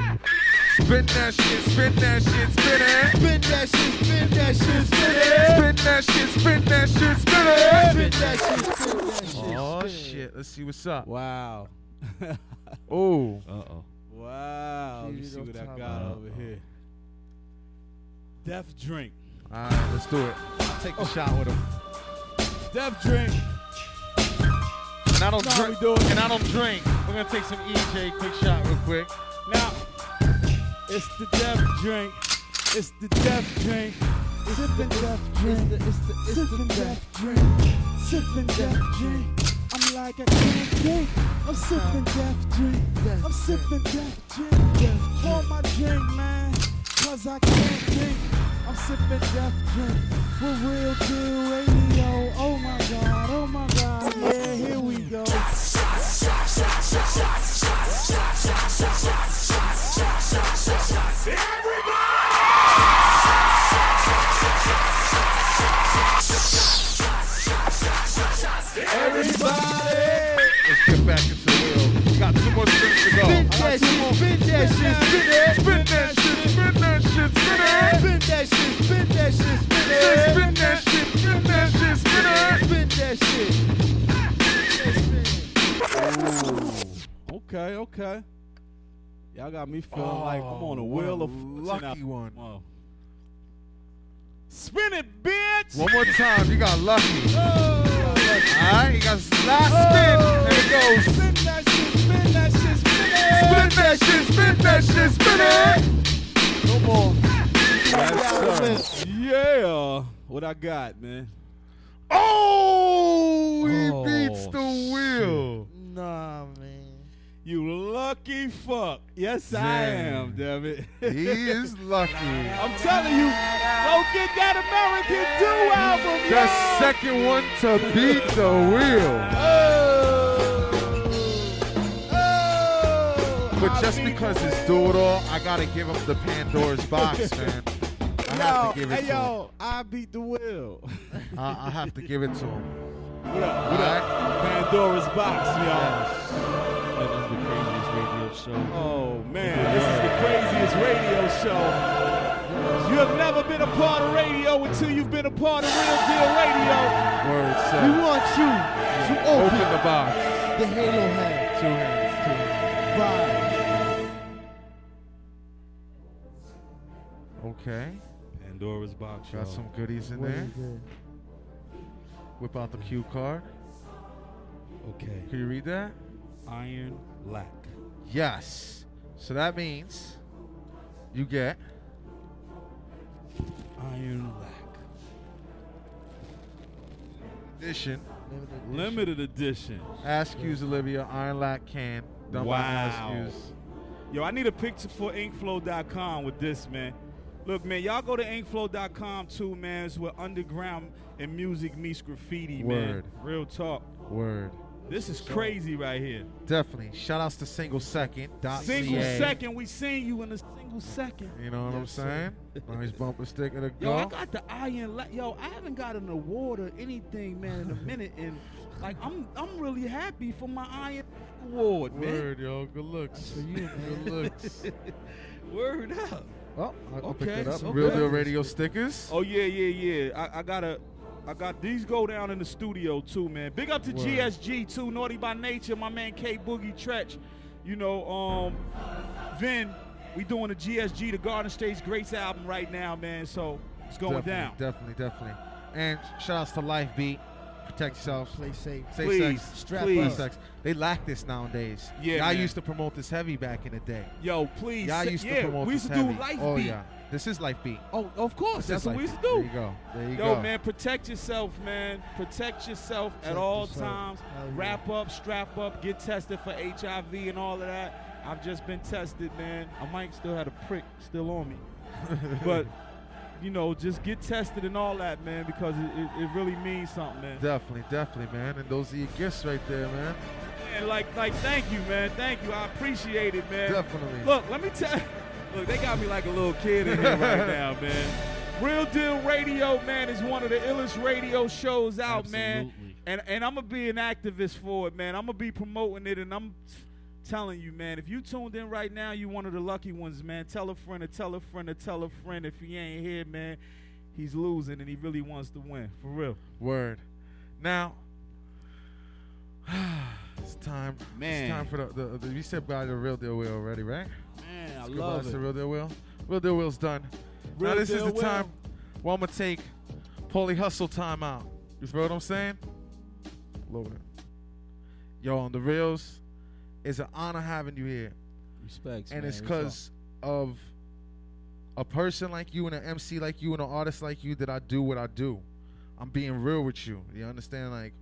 Spin that shit, spin that shit, spin it. Spin that shit, spin that shit, spin it. Spin that shit, spin that shit, spin it. Spin that shit, spin that shit. Oh shit, let's see what's up. Wow. Oh, Uh oh. Wow. Let me see what I got over here. Death drink. all right, let's do it. Take the shot with him. Death drink. And I don't drink. we do it. And I don't drink. We're gonna take some EJ. Quick shot, real quick. Now, it's the death drink. It's the death drink. Sipping death drink. It's the, it's the, it's the Sipping death. drink. Sipping death drink. I'm like I can't think. I'm sipping death drink. I'm sipping death drink. Pour my drink, man. Cause I can't think. I'm sipping death drink. With real deal radio. Oh my god, oh my god. Yeah, here we go. Everybody, let's get back into the. Got two more spins to go. Spin that shit, spin that shit, spin that shit, spin that shit, spin it. Spin that shit, spin that shit, spin that spin that shit. Spin that shit. Okay, okay. Y'all got me feeling like I'm on a oh, wheel of lucky one. Oh. Spin it, bitch! One more time, you got lucky. Oh, All right, you got last spin, oh, There it goes. Spin that shit, spin that shit, spin it! Spin that shit, spin that shit, spin it. No more. Yes, sir. Yeah. What I got, man? Oh, he Oh, beats the wheel. Nah, man. You lucky fuck. Yes, I am, damn it. He is lucky. I'm telling you, go get that American Do album, The yo! second one to beat the wheel. Oh. oh. But just because it's do it all, I gotta give him the Pandora's box, man. I Yo, have to give it hey to yo, I beat the wheel. I, I have to give it to him. What up? What up? Pandora's box, y'all. That is the craziest radio show. Oh man, this is the craziest radio show. You have never been a part of radio until you've been a part of Real Deal Radio. Word We want you to Open open the box. the Halo hat. Two hands, two hands. Vibes. Okay. Pandora's box, Got some goodies in What there. is? Whip out the cue card. Okay. Can you read that? Iron lack. Yes. So that means you get Ironlak. addition Limited edition. Limited edition. Askews Olivia Ironlak can. Done by Wow. Askews. Yo, I need a picture for inkflow.com with this, man. Look, man, y'all go to inkflow.com too, man. It's where underground and music meets graffiti, man. Word. Real talk. Word. This is crazy right here. Definitely. Shout outs to Single Second. Single CA. second, we seen you in a single second. You know what I'm saying? Nice bumper sticker to Yo, I got the iron. La- Yo, I haven't got an award or anything, man, in a minute, and like I'm, I'm really happy for my iron award, man. Word, yo. Good looks. For you. Good looks. Word up. Oh, well, I'll, I'll pick Okay, it up. okay. Real Deal Radio stickers. Oh yeah, yeah, yeah. I, I gotta, I got these go down in the studio too, man. Big up to Word. GSG too, Naughty by Nature, my man K Boogie Treach. You know, um, Vin, we doing the GSG, the Garden State's Grace album right now, man. So it's going definitely, down. Definitely, definitely. And shout outs to Life Beat. Protect yourself. Play safe. Stay Please, sex. Strap please. up. Sex. They lack this nowadays. Yeah, Y'all man. used to promote this heavy back in the day. Yo, please. Y'all say- used to yeah, promote we used to this do heavy. Life oh, Beat. yeah. This is Life Beat. Oh, of course. This That's is what we Life used to do. There you go. There you Yo, go. Yo, man, protect yourself, man. Protect yourself at all yourself. times. Hell yeah. Wrap up, strap up, get tested for HIV and all of that. I've just been tested, man. I might still have a prick still on me. but, you know, just get tested and all that, man, because it, it, it really means something, man. Definitely, definitely, man. And those are your gifts right there, man. And like, like, thank you, man. Thank you. I appreciate it, man. Definitely. Look, let me tell Look, they got me like a little kid in here right now, man. Real Deal Radio, man, is one of the illest radio shows out, man. Absolutely. And and I'm gonna be an activist for it, man. I'm gonna be promoting it, and I'm telling you, man. If you tuned in right now, you one of the lucky ones, man. Tell a friend, or tell a friend, or tell a friend. If he ain't here, man, he's losing, and he really wants to win, for real. Word. Now, it's time. Man. It's time for the, the, the you said by the real deal wheel already, right? Man, I Goodbye love to it. the real deal wheel. Real deal wheel's done. now Real this is the Wheel. time where I'm gonna take Paulie Hustle time out. You feel what I'm saying? Lord. Yo, on the reels, it's an honor having you here. Respects, and man. it's because of a person like you and an MC like you and an artist like you that I do what I do. I'm being real with you. You understand? Like,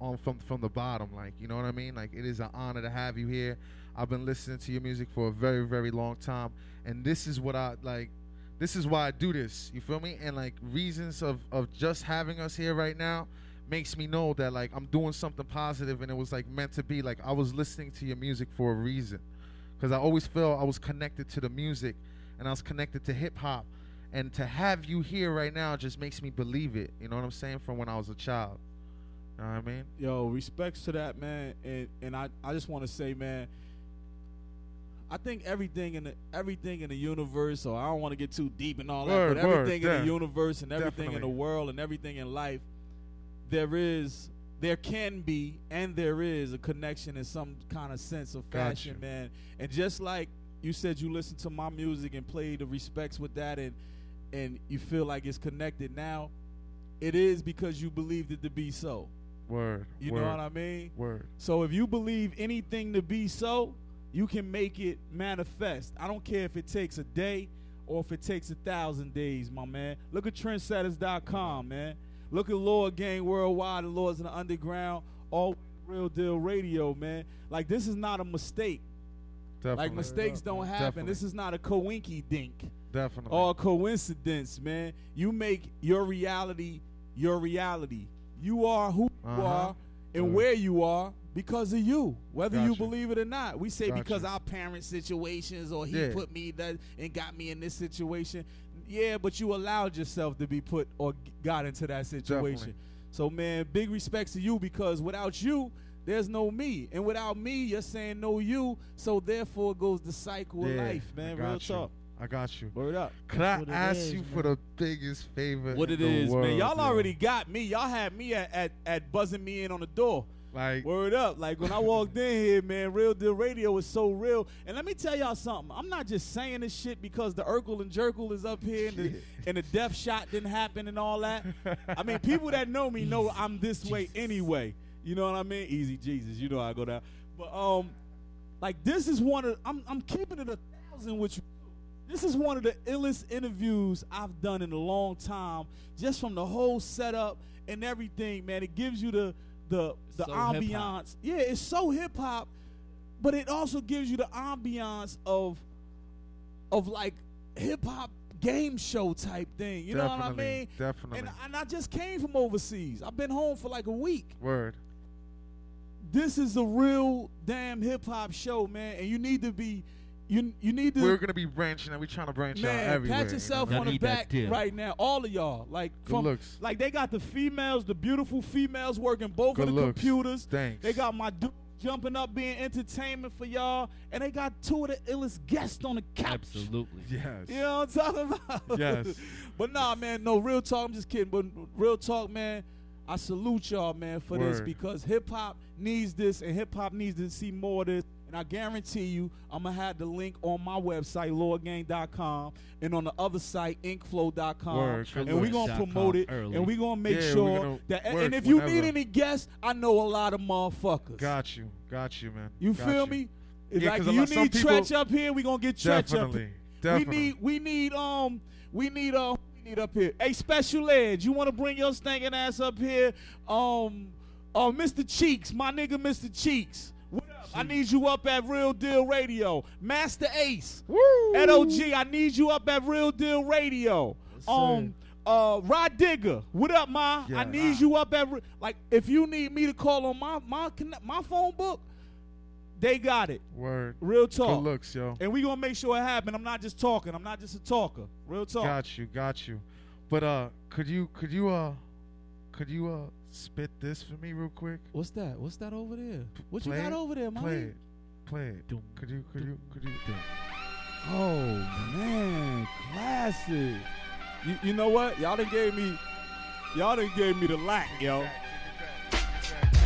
on from from the bottom. Like, you know what I mean? Like, it is an honor to have you here. I've been listening to your music for a very very long time, and this is what I like. This is why I do this. You feel me? And like reasons of of just having us here right now makes me know that like I'm doing something positive, and it was like meant to be. Like I was listening to your music for a reason because I always felt I was connected to the music and I was connected to hip hop. And to have you here right now just makes me believe it. You know what I'm saying? From when I was a child. You know what I mean? Yo, respects to that, man. And and I, I just want to say, man, I think everything in the everything in the universe, or I don't want to get too deep and all Word, that, but word, everything in yeah. the universe and everything in the world and everything in life, there is there can be and there is a connection in some kind of sense of Gotcha. fashion, man. And just like you said you listen to my music and play the respects with that and and you feel like it's connected now, it is because you believed it to be so. Word. You word, know what I mean? Word. So if you believe anything to be so, you can make it manifest. I don't care if it takes a day or if it takes a thousand days, my man. Look at trendsetters.com, man. Look at Lord Gang Worldwide and Lords in the Underground, all real deal radio, man. Like this is not a mistake. Definitely. Like mistakes don't happen. Definitely. This is not a coinky dink Definitely. or a coincidence, man. You make your reality your reality. You are who you Uh-huh. are and where you are because of you, whether you believe it or not. We say Gotcha. because our parent situations or he Yeah. put me that and got me in this situation. Yeah, but you allowed yourself to be put or got into that situation. Definitely. So man, big respects to you because without you, there's no me, and without me, you're saying no you. So therefore goes the cycle yeah, of life, man. I Real you. talk. I got you. Word up. Could I ask is, you man. for the biggest favor What in it the is, world, man. Y'all already got me. Y'all had me at, at, at buzzing me in on the door. Like Word up. Like when I walked in here, man, Real Deal Radio is so real. And let me tell y'all something. I'm not just saying this shit because the Urkel and Jerkel is up here and the, and the death shot didn't happen and all that. I mean, people that know me know I'm this way anyway. You know what I mean? Easy Jesus. You know how I go down. But um, like this is one of I'm I'm keeping it a thousand with you. This is one of the illest interviews I've done in a long time, just from the whole setup and everything, man. It gives you the the the So hip-hop. ambiance. Yeah, it's so hip hop, but it also gives you the ambiance of of like hip hop game show type thing. You know what I mean? definitely. And, and I just came from overseas. I've been home for like a week. Word. This is a real damn hip hop show, man, and you need to be you you need to We're gonna be branching and we're trying to branch out Man, everywhere. pat you yourself know? on the back right now. All of y'all, like Good from looks. like they got the females, the beautiful females working both Good of the looks. computers. Thanks. They got my dude jumping up being entertainment for y'all, and they got two of the illest guests on the couch. Absolutely. Yes. You know what I'm talking about? Yes. but nah, man, no real talk. I'm just kidding. But real talk, man. I salute y'all, man, for this because hip hop needs this, and hip hop needs to see more of this. And I guarantee you, I'm gonna have the link on my website, lordgang.com, and on the other site, inkflow.com. Word, and we're gonna promote it, early. and we're gonna make Yeah, sure that. And if you need any guests, I know a lot of motherfuckers. Got you. Got you, man. You Got feel you. me? Yeah, like you need Treach up here, we're gonna get Treach up. Here. Definitely. We need we need um we need uh we need up here. Hey, Special Ed, you want to bring your stinking ass up here? Um, uh, Mr. Cheeks, my nigga, Mr. Cheeks. I need you up at Real Deal Radio. Masta Ace. Woo! Edo G, I need you up at Real Deal Radio. um, uh, Rod Digger, what up, ma? I Yeah. need you up at like if you need me to call on my my connect- my phone book, they got it. Word. Real talk. Good looks, yo. And we gonna make sure it happen. I'm not just talking. I'm not just a talker. Real talk. Got you. Got you. But uh, could you could you uh could you uh spit this for me real quick? What's that? What's that over there? What Play you got it. over there, man? Play it. Play it. Could you could you could you? Oh man, classic. You, you know what? Y'all done gave me, y'all done gave me the lack, yo.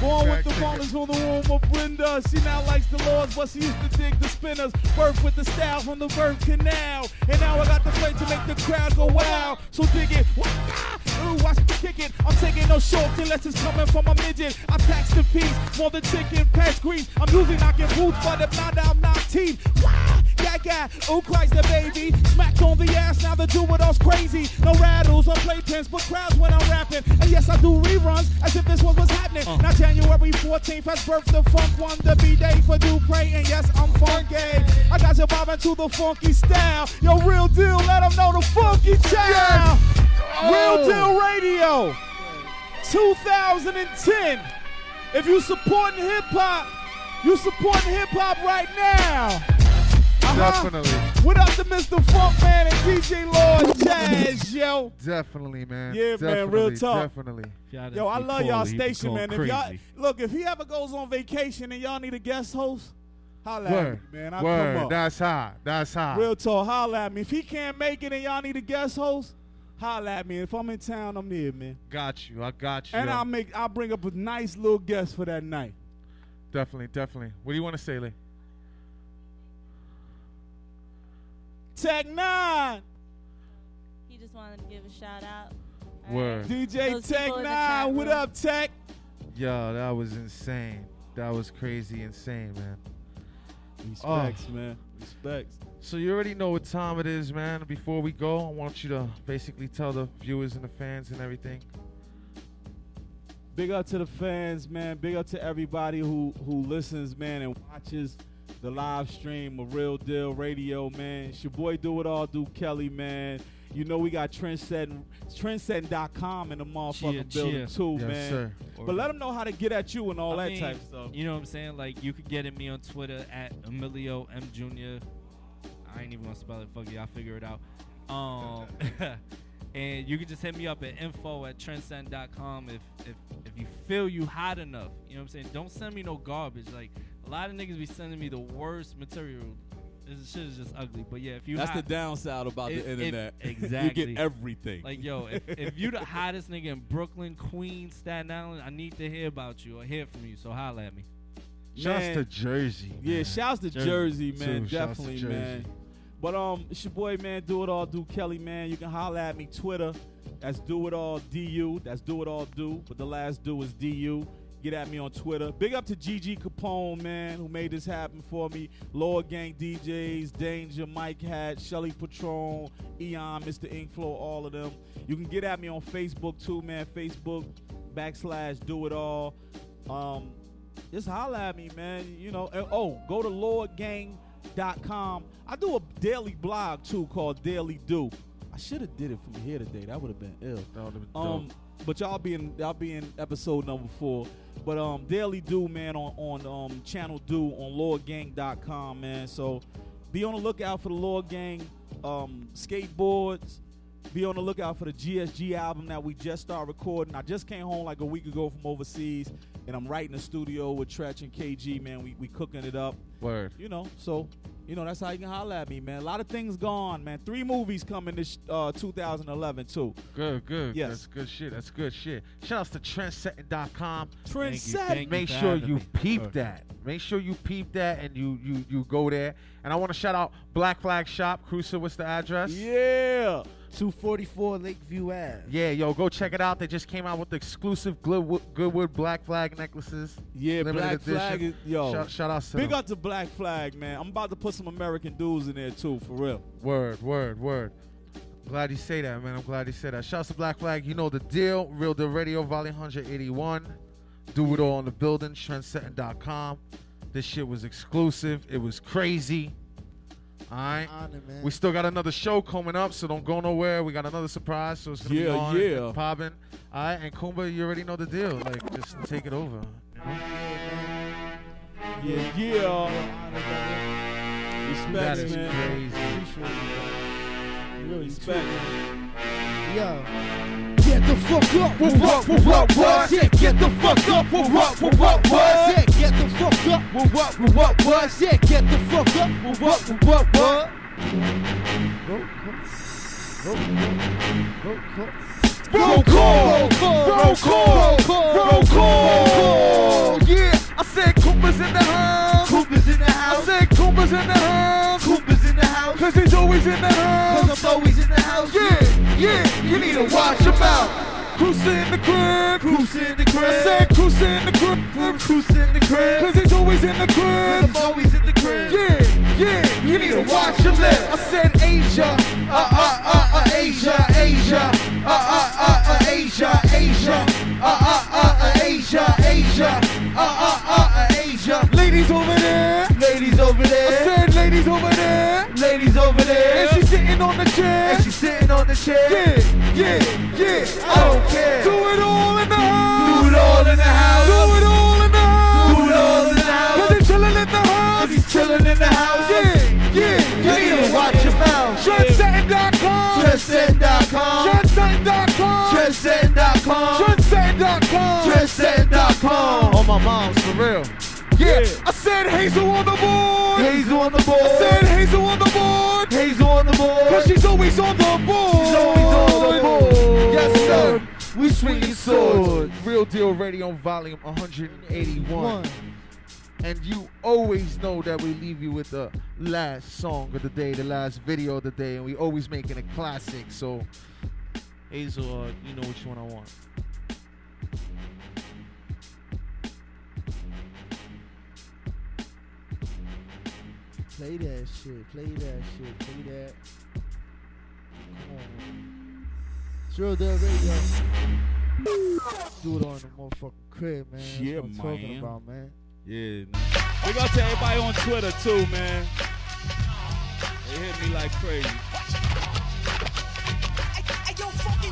Born with the phonies from the womb of Brenda. She now likes the lords, but she used to dig the spinners. Birth with the style from the birth canal. And now I got the flame to make the crowd go wild. So dig it. Wah! Ooh, watch me kick it. I'm taking no shorts unless it's coming from a midget. I tax the piece, more than chicken, past grease. I'm usually knocking boots, but if not, I'm not teeth. Wah! Yeah, yeah. Ooh, Christ, the baby. Smacked on the ass, now the do it all's crazy. No rattles or playpens, but crowds when I'm rapping. And yes, I do reruns as if this one was what's happening. Uh. Now, January 14th has birthed the funk one, the B day for Dupre. And yes, I'm funky. I got you bobbing to the funky style. Yo, real deal, let them know the funky child. Real oh. Deal Radio 2010. If you supporting hip hop, you supporting hip hop right now. Uh-huh. Definitely. What up to Mr. Funkman and DJ Lord Jazz, yo? Definitely, man. Yeah, man, real Definitely, talk. Definitely. Yo, I love y'all station, man. If y'all look, if he ever goes on vacation and y'all need a guest host, holla at me, man. I'll Word. come up. That's hot. That's hot. Real talk, holla at me. If he can't make it and y'all need a guest host, holla at me. If I'm in town, I'm there, man. Got you. I got you. And. I'll make I'll bring up a nice little guest for that night. Definitely, definitely. What do you want to say, Lee? Tech Nine, He just wanted to give a shout out. Word. DJ Those Tech people in the chat Nine, what up, Tech? Yo, that was insane. That was crazy insane, man. Respects, oh. man. Respects. So you already know what time it is, man. Before we go, I want you to basically tell the viewers and the fans and everything. Big up to the fans, man. Big up to everybody who who listens, man, and watches the live stream of Real Deal Radio, man. It's your boy Do It All Do Kelly, man. You know we got trendsetting trendsetting.com in the motherfucking Cheer, building cheer. too, Yes, man. sir. But let them know how to get at you and all I that mean, type of stuff. You know what I'm saying? Like you could get at me on Twitter at Emilio M Jr. I ain't even gonna spell it. Fuck you, I'll figure it out. Um, and you can just hit me up at info at trendset.com if if if you feel you hot enough. You know what I'm saying? Don't send me no garbage. Like a lot of niggas be sending me the worst material. This shit is just ugly. But yeah, if you That's hot, the downside about If- the if- internet. exactly. you get everything. like yo, if, if you the hottest nigga in Brooklyn, Queens, Staten Island, I need to hear about you or hear from you. So holla at me. Shouts Man. to Jersey. Yeah, shouts to Jersey, Jersey, man. too. Definitely, Jersey. man. But um, it's your boy, man. Do it all, do Kelly, man. You can holla at me Twitter. That's do it all du. That's do it all do. But the last do is du. Get at me on Twitter. Big up to Gigi Capone, man, who made this happen for me. Lord Gang DJs, Danger, Mike Hat, Shelly Patron, Eon, Mr. Inkflow, all of them. You can get at me on Facebook too, man. Facebook backslash do it all. Um, just holla at me, man. You know, and, oh, go to lordgang.com. I do a daily blog too called Daily Do. I should have did it from here today. That would have been ill. That would've been Um, but y'all be in y'all be in episode number four. But um, Daily Do, man, on on um channel Do on LordGang.com, man. So be on the lookout for the Lord Gang um skateboards. Be on the lookout for the GSG album that we just started recording. I just came home like a week ago from overseas, and I'm right in the studio with Treach and KG, man. We we cooking it up. Word. You know, so you know that's how you can holler at me, man. A lot of things gone, man. Three movies coming this uh 2011 too. Good, good. Yes. That's good shit. That's good shit. Shout outs to trendsetting.com. Trendset. Thank you Make sure having you peep Okay. that. Make sure you peep that and you you you go there. And I want to shout out Black Flag Shop. Cruiser, what's the address? Yeah. 244 Lakeview Ave. Yeah, yo, go check it out. They just came out with the exclusive Goodwood, Goodwood Black Flag necklaces. Yeah, Limited Black edition. Flag is yo. Shout, shout out to Big them. up to Black Flag, man. I'm about to put some American dudes in there too, for real. Word, word, word. Glad you say that, man. I'm glad you say that. Shouts to Black Flag. You know the deal. Real Deal Radio, Volume 181. Do it all in the building. Trendsetting.com. This shit was exclusive. It was crazy. All right. Honor. We still got another show coming up, so don't go nowhere. We got another surprise, so it's gonna Yeah, be on yeah. and popping. All right, and Kumba, you already know the deal. Like, just take it over. Yeah, yeah. That Respect, is man. crazy. Really respect. Yo. Get the fuck up, what, what, what, what, what? Yeah, get the fuck up, what, what, what, what, what? Yeah, get the fuck up, what, what, what, what, what? Yeah, get the fuck up, what, what, what, what, what? Roll call, roll call, roll call. Yeah, I said Kumba's in the house. Cooper's in the I said Kumba's in the house. Cooper's in the house, Cause he's always in the house. cause I'm always in the house. Yeah, yeah, you need to watch him out. Cruiser in the crib. Cruiser in the I said Cruiser in the crib. Cruiser in the crib, Cause he's always in the cause. I'm always in the crib. Yeah, yeah, you need to watch him live. I said Asia, uh, uh, uh, uh, Asia, Asia, uh, uh, uh, uh, Asia, Asia, uh, uh, uh, uh, Asia, Ladies over there. Ladies over I there, said ladies over there. ladies over there, And she's sitting on the chair. and she's sitting on the chair. Yeah, yeah, yeah. I don't care. Do it all in the house. Do it all in the house. Do it all in the house. Do it all in the house. Cause he's chilling in the house. Cause he's chilling in the house. Yeah, yeah. You need to watch your mouth. Trendsetting.com. Trendset.com. Trendsetting.com. Trendset.com. Trendsetting.com. Trendset.com. On my mom's for real. Yeah, I said Hazel on the board. Hazel on the board. I said. Hazel on the board. Hazel on the Cause she's always on the board. She's always on the board. Yes, sir. We swinging swords. Real Deal Radio, volume 181. And you always know that we leave you with the last song of the day, the last video of the day, and we always making a classic. So, Hazel, uh, you know which one I want. Play that shit. Play that shit. Play that. Come on. Zero Deal Radio. Do it on the motherfucking crib, man. That's Yeah, what I'm talking about, man. Yeah, man. Big up to everybody on Twitter too, man. They hit me like crazy. Hey, yo, funky,